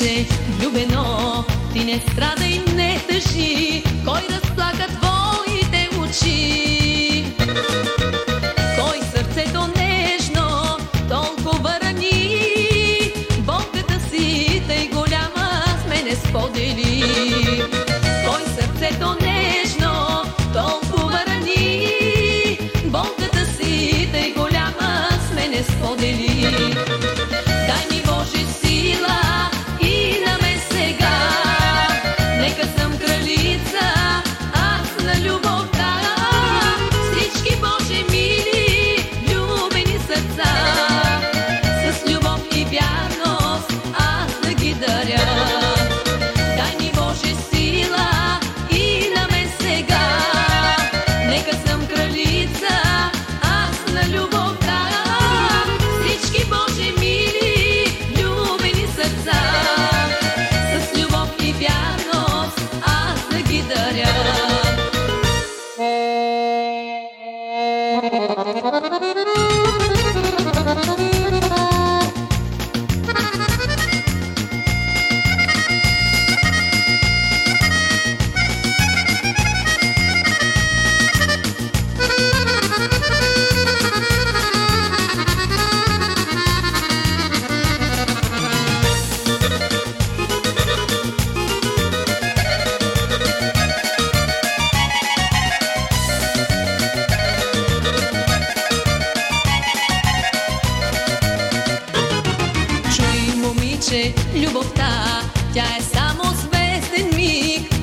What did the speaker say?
момиче, влюбено, ти не страдай, не тъжи, кой разплаща. Música Любов та тя само звести міг.